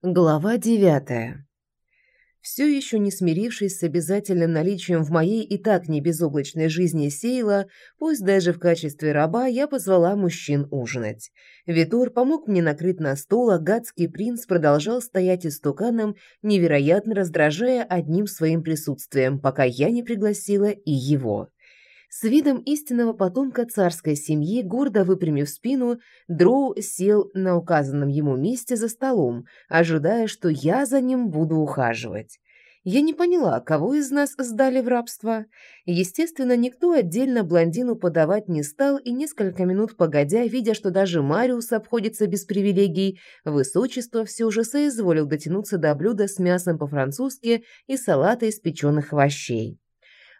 Глава девятая. Все еще не смирившись с обязательным наличием в моей и так не безоблачной жизни Сейла, пусть даже в качестве раба, я позвала мужчин ужинать. Витор помог мне накрыть на стол, а гадский принц продолжал стоять истуканом, невероятно раздражая одним своим присутствием, пока я не пригласила и его. С видом истинного потомка царской семьи, гордо выпрямив спину, Дроу сел на указанном ему месте за столом, ожидая, что я за ним буду ухаживать. Я не поняла, кого из нас сдали в рабство. Естественно, никто отдельно блондину подавать не стал, и несколько минут погодя, видя, что даже Мариус обходится без привилегий, высочество все же соизволил дотянуться до блюда с мясом по-французски и салата из печеных овощей.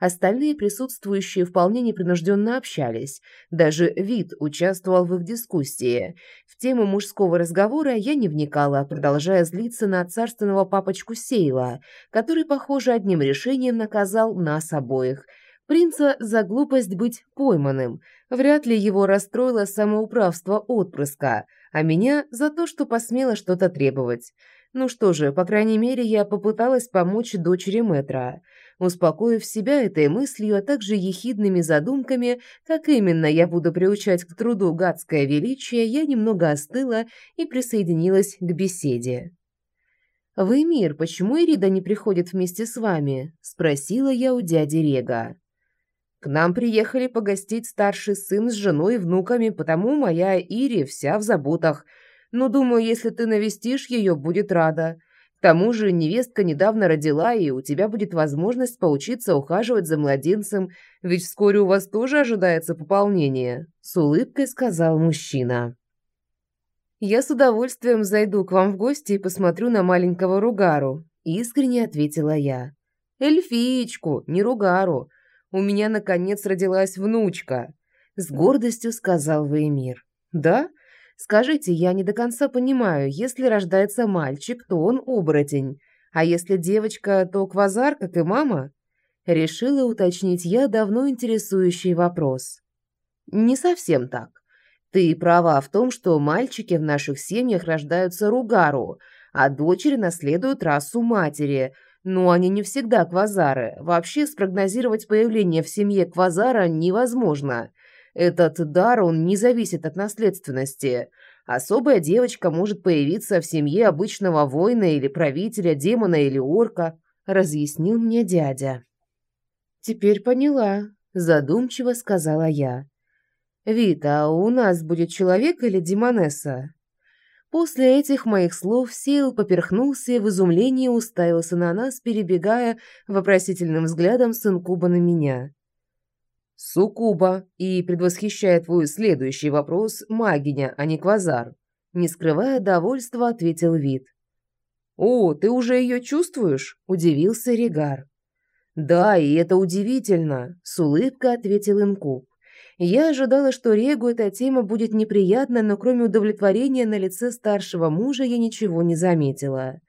Остальные присутствующие вполне непринужденно общались. Даже вид участвовал в их дискуссии. В тему мужского разговора я не вникала, продолжая злиться на царственного папочку Сейла, который, похоже, одним решением наказал нас обоих – Принца за глупость быть пойманным. Вряд ли его расстроило самоуправство отпрыска, а меня за то, что посмела что-то требовать. Ну что же, по крайней мере, я попыталась помочь дочери Метра. Успокоив себя этой мыслью, а также ехидными задумками, как именно я буду приучать к труду гадское величие, я немного остыла и присоединилась к беседе. «Вы, Мир, почему Ирида не приходит вместе с вами?» – спросила я у дяди Рега. «К нам приехали погостить старший сын с женой и внуками, потому моя Ири вся в заботах. Но думаю, если ты навестишь ее, будет рада. Тому же невестка недавно родила, и у тебя будет возможность поучиться ухаживать за младенцем, ведь вскоре у вас тоже ожидается пополнение», — с улыбкой сказал мужчина. «Я с удовольствием зайду к вам в гости и посмотрю на маленького Ругару», — искренне ответила я. «Эльфичку, не Ругару. У меня, наконец, родилась внучка», — с гордостью сказал Веймир. «Да? Скажите, я не до конца понимаю, если рождается мальчик, то он оборотень, а если девочка, то квазар, как и мама? Решила уточнить я давно интересующий вопрос. Не совсем так. Ты права в том, что мальчики в наших семьях рождаются ругару, а дочери наследуют расу матери, но они не всегда квазары. Вообще спрогнозировать появление в семье квазара невозможно – этот дар, он не зависит от наследственности. Особая девочка может появиться в семье обычного воина или правителя, демона или орка, разъяснил мне дядя. Теперь поняла, задумчиво сказала я. Вита, у нас будет человек или демонесса? После этих моих слов Сил поперхнулся и в изумлении уставился на нас, перебегая вопросительным взглядом с инкуба на меня. Сукуба и, предвосхищая твой следующий вопрос, магиня, а не квазар. Не скрывая довольства, ответил вид. «О, ты уже ее чувствуешь?» – удивился Регар. «Да, и это удивительно», – с улыбкой ответил Инкуб. Я ожидала, что Регу эта тема будет неприятна, но кроме удовлетворения на лице старшего мужа я ничего не заметила.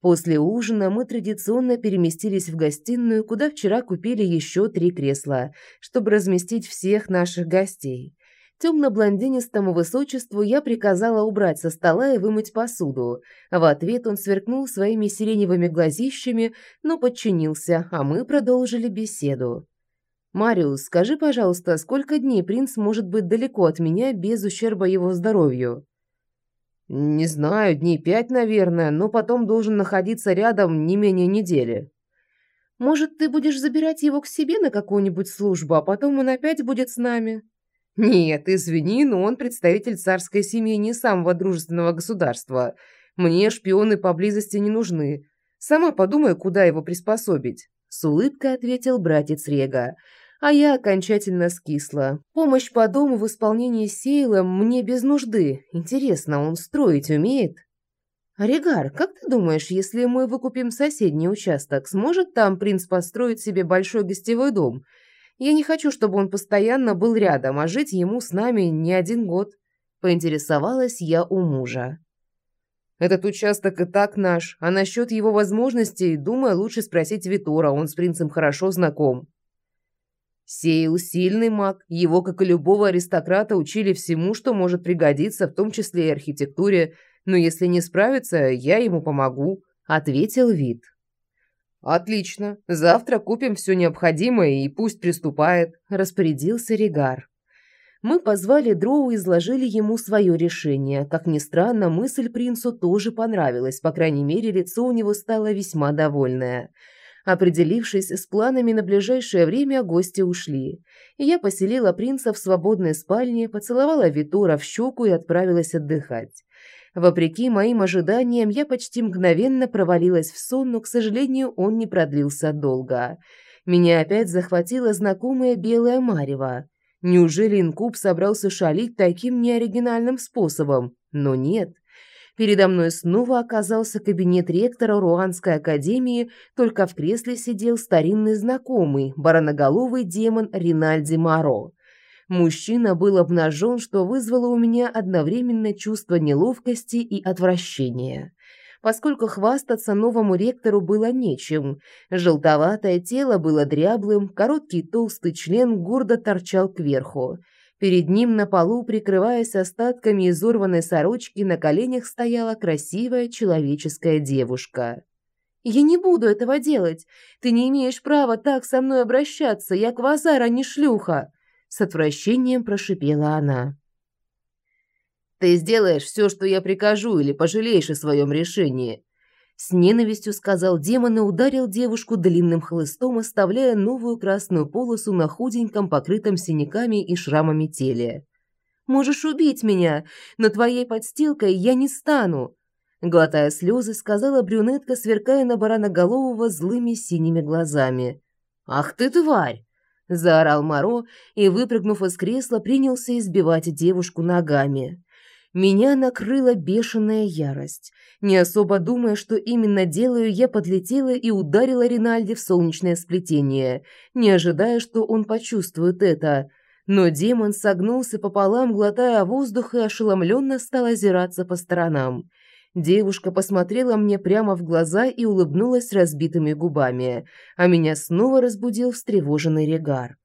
После ужина мы традиционно переместились в гостиную, куда вчера купили еще три кресла, чтобы разместить всех наших гостей. Темно-блондинистому высочеству я приказала убрать со стола и вымыть посуду. В ответ он сверкнул своими сиреневыми глазищами, но подчинился, а мы продолжили беседу. «Мариус, скажи, пожалуйста, сколько дней принц может быть далеко от меня без ущерба его здоровью?» «Не знаю, дней пять, наверное, но потом должен находиться рядом не менее недели». «Может, ты будешь забирать его к себе на какую-нибудь службу, а потом он опять будет с нами?» «Нет, извини, но он представитель царской семьи не самого дружественного государства. Мне шпионы поблизости не нужны. Сама подумай, куда его приспособить», — с улыбкой ответил братец Рега а я окончательно скисла. Помощь по дому в исполнении Сейла мне без нужды. Интересно, он строить умеет? «Регар, как ты думаешь, если мы выкупим соседний участок, сможет там принц построить себе большой гостевой дом? Я не хочу, чтобы он постоянно был рядом, а жить ему с нами не один год», – поинтересовалась я у мужа. «Этот участок и так наш, а насчет его возможностей, думаю, лучше спросить Витора, он с принцем хорошо знаком», Сейл – сильный маг, его, как и любого аристократа, учили всему, что может пригодиться, в том числе и архитектуре. Но если не справится, я ему помогу», — ответил Вит. «Отлично. Завтра купим все необходимое и пусть приступает», – распорядился Регар. Мы позвали Дроу и изложили ему свое решение. Как ни странно, мысль принцу тоже понравилась, по крайней мере, лицо у него стало весьма довольное. Определившись с планами на ближайшее время, гости ушли. я поселила принца в свободной спальне, поцеловала Витура в щеку и отправилась отдыхать. Вопреки моим ожиданиям, я почти мгновенно провалилась в сон, но, к сожалению, он не продлился долго. Меня опять захватила знакомая белая марева. Неужели инкуб собрался шалить таким неоригинальным способом? Но нет. Передо мной снова оказался кабинет ректора Руанской академии, только в кресле сидел старинный знакомый, бараноголовый демон Ринальди Маро. Мужчина был обнажен, что вызвало у меня одновременно чувство неловкости и отвращения. Поскольку хвастаться новому ректору было нечем. Желтоватое тело было дряблым, короткий толстый член гордо торчал кверху. Перед ним на полу, прикрываясь остатками изорванной сорочки, на коленях стояла красивая человеческая девушка. «Я не буду этого делать. Ты не имеешь права так со мной обращаться. Я квазар, а не шлюха!» с отвращением прошипела она. Ты сделаешь все, что я прикажу, или пожалеешь о своем решении. С ненавистью сказал демон и ударил девушку длинным хлыстом, оставляя новую красную полосу на худеньком, покрытом синяками и шрамами теле. «Можешь убить меня, но твоей подстилкой я не стану!» Глотая слезы, сказала брюнетка, сверкая на бараноголового злыми синими глазами. «Ах ты, тварь!» заорал Маро и, выпрыгнув из кресла, принялся избивать девушку ногами. Меня накрыла бешеная ярость. Не особо думая, что именно делаю, я подлетела и ударила Ринальди в солнечное сплетение, не ожидая, что он почувствует это. Но демон согнулся пополам, глотая воздух и ошеломленно стал озираться по сторонам. Девушка посмотрела мне прямо в глаза и улыбнулась разбитыми губами, а меня снова разбудил встревоженный Регар.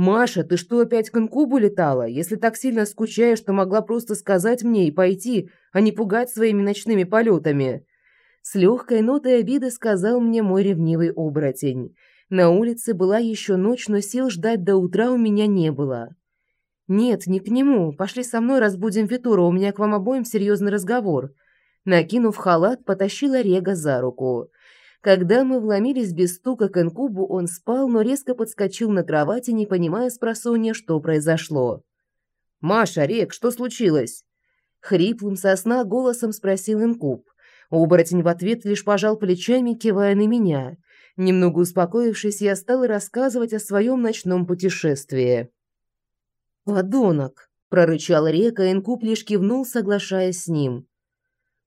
«Маша, ты что, опять к инкубу летала? Если так сильно скучаешь, то могла просто сказать мне и пойти, а не пугать своими ночными полетами». С легкой нотой обиды сказал мне мой ревнивый оборотень. На улице была еще ночь, но сил ждать до утра у меня не было. «Нет, не к нему. Пошли со мной, разбудим Витура, у меня к вам обоим серьезный разговор», Накинув халат, потащила Рега за руку. Когда мы вломились без стука к инкубу, он спал, но резко подскочил на кровати, не понимая с просонья, что произошло. «Маша, Рег, что случилось?» Хриплым сосна голосом спросил инкуб. Оборотень в ответ лишь пожал плечами, кивая на меня. Немного успокоившись, я стала рассказывать о своем ночном путешествии. «Подонок!» – прорычал Река, инкуб лишь кивнул, соглашаясь с ним.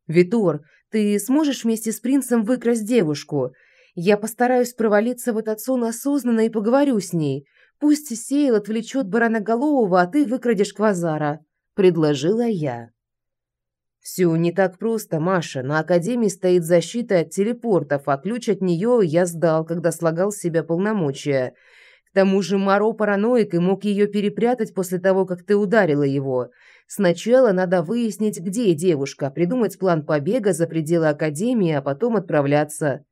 «Витор, ты сможешь вместе с принцем выкрасть девушку? Я постараюсь провалиться в этот сон осознанно и поговорю с ней. Пусть Сейл отвлечет бараноголового, а ты выкрадешь Квазара», – предложила я. «Все не так просто, Маша. На Академии стоит защита от телепортов, а ключ от нее я сдал, когда слагал с себя полномочия. К тому же Маро параноик и мог ее перепрятать после того, как ты ударила его. Сначала надо выяснить, где девушка, придумать план побега за пределы Академии, а потом отправляться.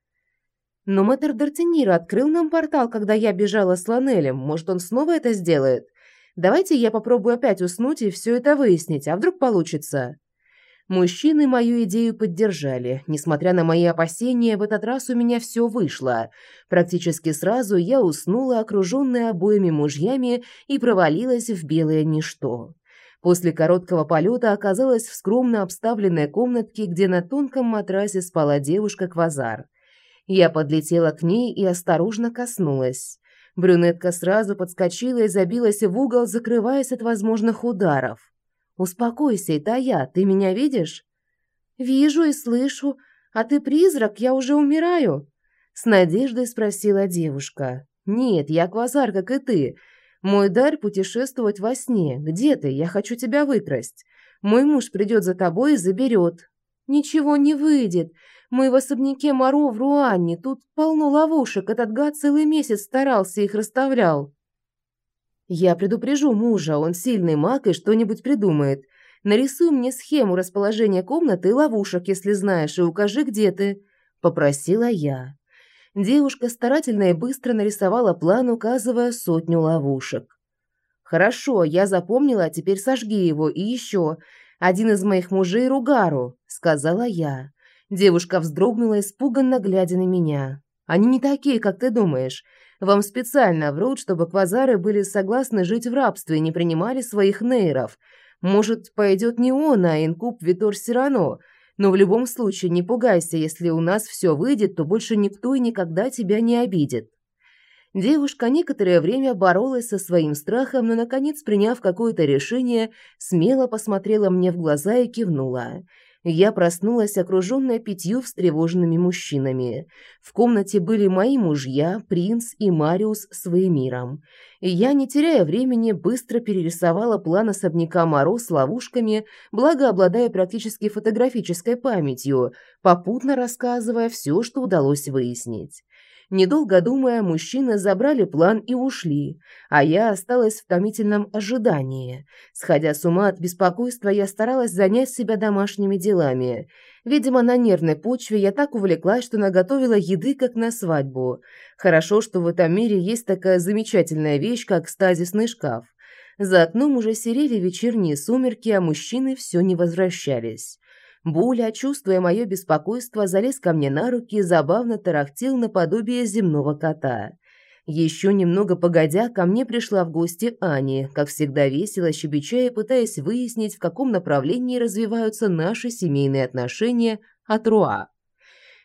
Но мэтр Д'Артенира открыл нам портал, когда я бежала с Ланелем. Может, он снова это сделает? Давайте я попробую опять уснуть и все это выяснить, а вдруг получится?» Мужчины мою идею поддержали. Несмотря на мои опасения, в этот раз у меня все вышло. Практически сразу я уснула, окруженная обоими мужьями, и провалилась в белое ничто. После короткого полета оказалась в скромно обставленной комнатке, где на тонком матрасе спала девушка-квазар. Я подлетела к ней и осторожно коснулась. Брюнетка сразу подскочила и забилась в угол, закрываясь от возможных ударов. «Успокойся, это я. Ты меня видишь?» «Вижу и слышу. А ты призрак, я уже умираю?» С надеждой спросила девушка. «Нет, я квазар, как и ты. Мой дар путешествовать во сне. Где ты? Я хочу тебя выкрасть. Мой муж придет за тобой и заберет. Ничего не выйдет. Мы в особняке Моро в Руанне. Тут полно ловушек. Этот гад целый месяц старался их расставлял. Я предупрежу мужа, он сильный маг и что-нибудь придумает. Нарисуй мне схему расположения комнаты и ловушек, если знаешь, и укажи, где ты», – попросила я. Девушка старательно и быстро нарисовала план, указывая сотню ловушек. «Хорошо, я запомнила, а теперь сожги его. И еще. Один из моих мужей Ругару», – сказала я. Девушка вздрогнула, испуганно глядя на меня. «Они не такие, как ты думаешь. Вам специально врут, чтобы квазары были согласны жить в рабстве и не принимали своих нейров. Может, пойдет не он, а инкуб Витор Сирано. Но в любом случае не пугайся, если у нас все выйдет, то больше никто и никогда тебя не обидит». Девушка некоторое время боролась со своим страхом, но, наконец, приняв какое-то решение, смело посмотрела мне в глаза и кивнула. Я проснулась, окруженная пятью встревоженными мужчинами. В комнате были мои мужья, принц и Мариус с Веймиром. И я, не теряя времени, быстро перерисовала план особняка Моро с ловушками, благо обладая практически фотографической памятью, попутно рассказывая все, что удалось выяснить. Недолго думая, мужчины забрали план и ушли, а я осталась в томительном ожидании. Сходя с ума от беспокойства, я старалась занять себя домашними делами. Видимо, на нервной почве я так увлеклась, что наготовила еды, как на свадьбу. Хорошо, что в этом мире есть такая замечательная вещь, как стазисный шкаф. За окном уже серели вечерние сумерки, а мужчины все не возвращались. Буля, чувствуя мое беспокойство, залез ко мне на руки и забавно тарахтел наподобие земного кота. Еще немного погодя, ко мне пришла в гости Ани, как всегда весело щебеча и пытаясь выяснить, в каком направлении развиваются наши семейные отношения от Руа.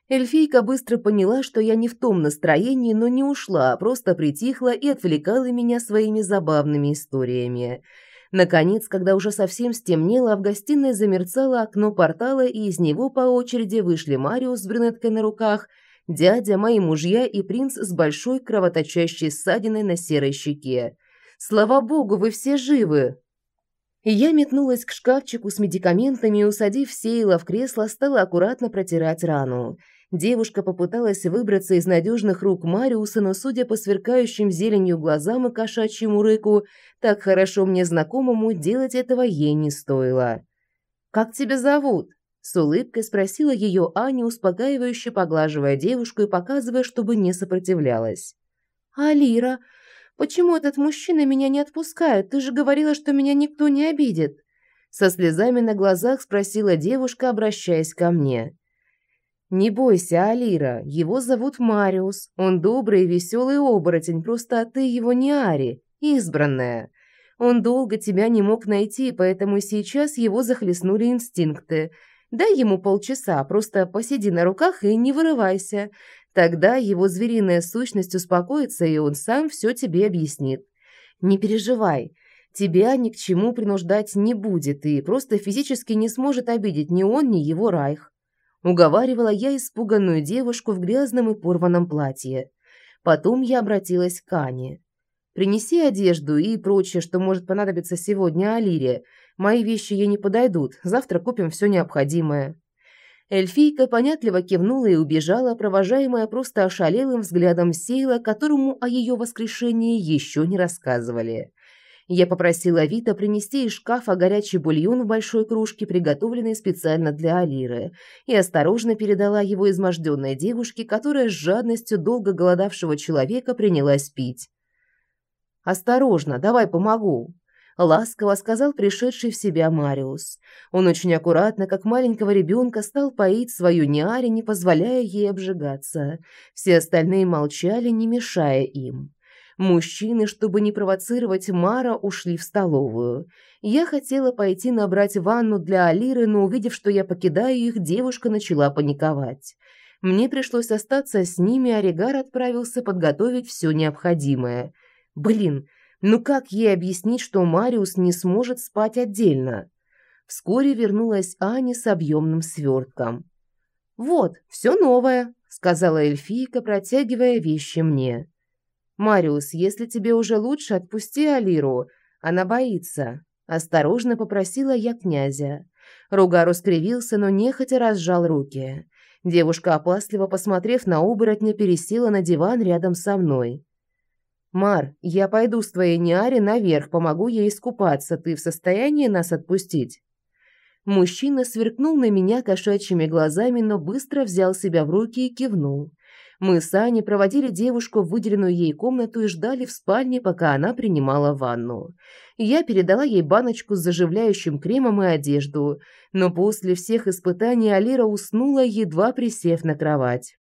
Эльфийка быстро поняла, что я не в том настроении, но не ушла, а просто притихла и отвлекала меня своими забавными историями – Наконец, когда уже совсем стемнело, в гостиной замерцало окно портала, и из него по очереди вышли Мариус с брюнеткой на руках, дядя, мои мужья и принц с большой кровоточащей ссадиной на серой щеке. «Слава богу, вы все живы!» Я метнулась к шкафчику с медикаментами и, усадив Сейла в кресло, стала аккуратно протирать рану. Девушка попыталась выбраться из надежных рук Мариуса, но, судя по сверкающим зеленью глазам и кошачьему рыку, так хорошо мне знакомому, делать этого ей не стоило. «Как тебя зовут?» – с улыбкой спросила ее Аня, успокаивающе поглаживая девушку и показывая, чтобы не сопротивлялась. «Алира, почему этот мужчина меня не отпускает? Ты же говорила, что меня никто не обидит». Со слезами на глазах спросила девушка, обращаясь ко мне. «Не бойся, Алира, его зовут Мариус. Он добрый и веселый оборотень, просто ты его не Ари, избранная. Он долго тебя не мог найти, поэтому сейчас его захлестнули инстинкты. Дай ему полчаса, просто посиди на руках и не вырывайся. Тогда его звериная сущность успокоится, и он сам все тебе объяснит. Не переживай». Тебя ни к чему принуждать не будет и просто физически не сможет обидеть ни он, ни его Райх. Уговаривала я испуганную девушку в грязном и порванном платье. Потом я обратилась к Ане. «Принеси одежду и прочее, что может понадобиться сегодня Алире. Мои вещи ей не подойдут. Завтра купим все необходимое». Эльфийка понятливо кивнула и убежала, провожаемая просто ошалелым взглядом Сейла, которому о ее воскрешении еще не рассказывали. Я попросила Вита принести из шкафа горячий бульон в большой кружке, приготовленный специально для Алиры, и осторожно передала его изможденной девушке, которая с жадностью долго голодавшего человека принялась пить. «Осторожно, давай помогу», — ласково сказал пришедший в себя Мариус. Он очень аккуратно, как маленького ребенка, стал поить свою Ниаре, не позволяя ей обжигаться. Все остальные молчали, не мешая им. Мужчины, чтобы не провоцировать Мара, ушли в столовую. Я хотела пойти набрать ванну для Алиры, но увидев, что я покидаю их, девушка начала паниковать. Мне пришлось остаться с ними, а Регар отправился подготовить все необходимое. Блин, ну как ей объяснить, что Мариус не сможет спать отдельно? Вскоре вернулась Аня с объемным свертком. «Вот, все новое», — сказала эльфийка, протягивая вещи мне. «Мариус, если тебе уже лучше, отпусти Алиру. Она боится». Осторожно попросила я князя. Ругару скривился, но нехотя разжал руки. Девушка, опасливо посмотрев на оборотня, пересела на диван рядом со мной. «Мар, я пойду с твоей Ниаре наверх, помогу ей искупаться. Ты в состоянии нас отпустить?» Мужчина сверкнул на меня кошачьими глазами, но быстро взял себя в руки и кивнул. Мы с Аней проводили девушку в выделенную ей комнату и ждали в спальне, пока она принимала ванну. Я передала ей баночку с заживляющим кремом и одежду, но после всех испытаний Алира уснула, едва присев на кровать.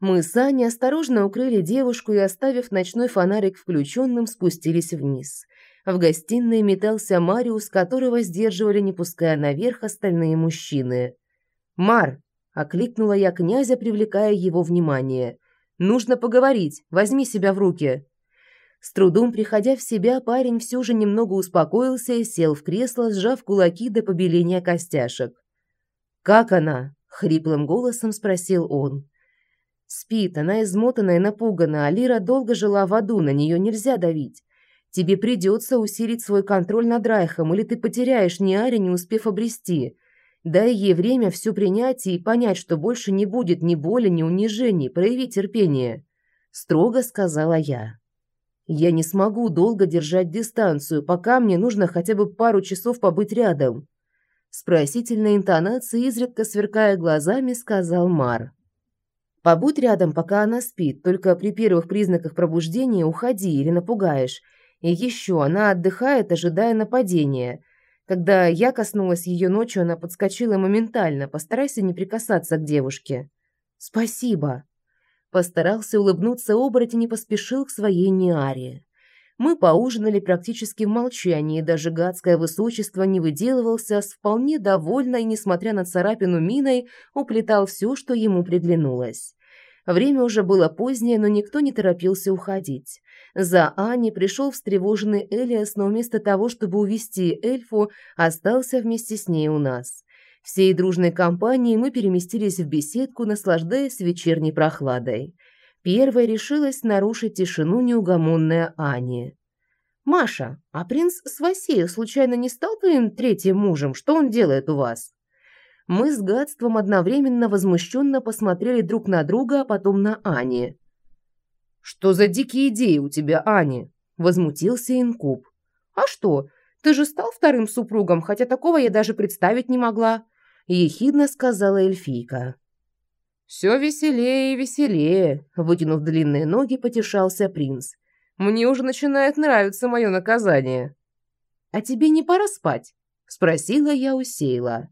Мы с Аней осторожно укрыли девушку и, оставив ночной фонарик включенным, спустились вниз. В гостиной метался Мариус, которого сдерживали, не пуская наверх остальные мужчины. «Мар!» – окликнула я князя, привлекая его внимание. «Нужно поговорить, возьми себя в руки!» С трудом приходя в себя, парень все же немного успокоился и сел в кресло, сжав кулаки до побеления костяшек. «Как она?» – хриплым голосом спросил он. «Спит, она измотана и напугана, а Лира долго жила в аду, на нее нельзя давить. Тебе придется усилить свой контроль над Райхом, или ты потеряешь Ниаре, не успев обрести. Дай ей время все принять и понять, что больше не будет ни боли, ни унижений, прояви терпение», – строго сказала я. Я не смогу долго держать дистанцию, пока мне нужно хотя бы пару часов побыть рядом. С просительной интонацией, изредка сверкая глазами, сказал Мар. Побудь рядом, пока она спит, только при первых признаках пробуждения уходи или напугаешь. И еще, она отдыхает, ожидая нападения. Когда я коснулась ее ночью, она подскочила моментально. Постарайся не прикасаться к девушке. Спасибо. Постарался улыбнуться оборотень и поспешил к своей Ниаре. Мы поужинали практически в молчании, даже гадское высочество не выделывался, а с вполне довольной, несмотря на царапину миной, уплетал все, что ему приглянулось. Время уже было позднее, но никто не торопился уходить. За Ани пришел встревоженный Элиас, но вместо того, чтобы увести эльфу, остался вместе с ней у нас. Всей дружной компанией мы переместились в беседку, наслаждаясь вечерней прохладой. Первой решилась нарушить тишину неугомонная Ани. «Маша, а принц Свасеев случайно не стал твоим третьим мужем? Что он делает у вас?» Мы с гадством одновременно возмущенно посмотрели друг на друга, а потом на Ани. «Что за дикие идеи у тебя, Ани?» – возмутился Инкуб. «А что, ты же стал вторым супругом, хотя такого я даже представить не могла ехидно сказала эльфийка. «Все веселее и веселее», – вытянув длинные ноги, потешался принц. «Мне уже начинает нравиться мое наказание». «А тебе не пора спать?» – спросила я у Сейла.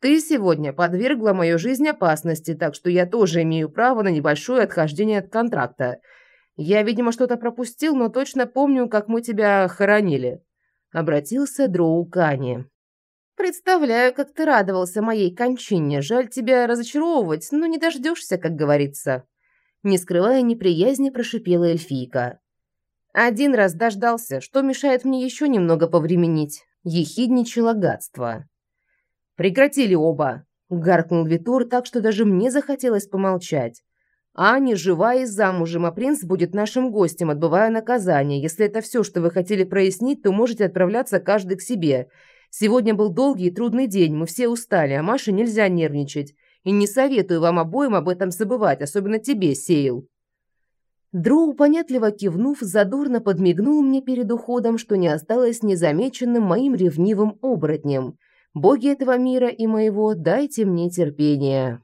«Ты сегодня подвергла мою жизнь опасности, так что я тоже имею право на небольшое отхождение от контракта. Я, видимо, что-то пропустил, но точно помню, как мы тебя хоронили», – обратился Дроу Кани. Представляю, как ты радовался моей кончине. Жаль тебя разочаровывать, но не дождешься, как говорится. Не скрывая неприязни, прошипела эльфийка. Один раз дождался, что мешает мне еще немного повременить. Ехидничало гадство. Прекратили оба. Гаркнул Витур так, что даже мне захотелось помолчать. Аня жива и замужем, а принц будет нашим гостем, отбывая наказание. Если это все, что вы хотели прояснить, то можете отправляться каждый к себе. Сегодня был долгий и трудный день, мы все устали, а Маше нельзя нервничать. И не советую вам обоим об этом забывать, особенно тебе, Сейл». Дроу, понятливо кивнув, задурно подмигнул мне перед уходом, что не осталось незамеченным моим ревнивым оборотнем. «Боги этого мира и моего, дайте мне терпения».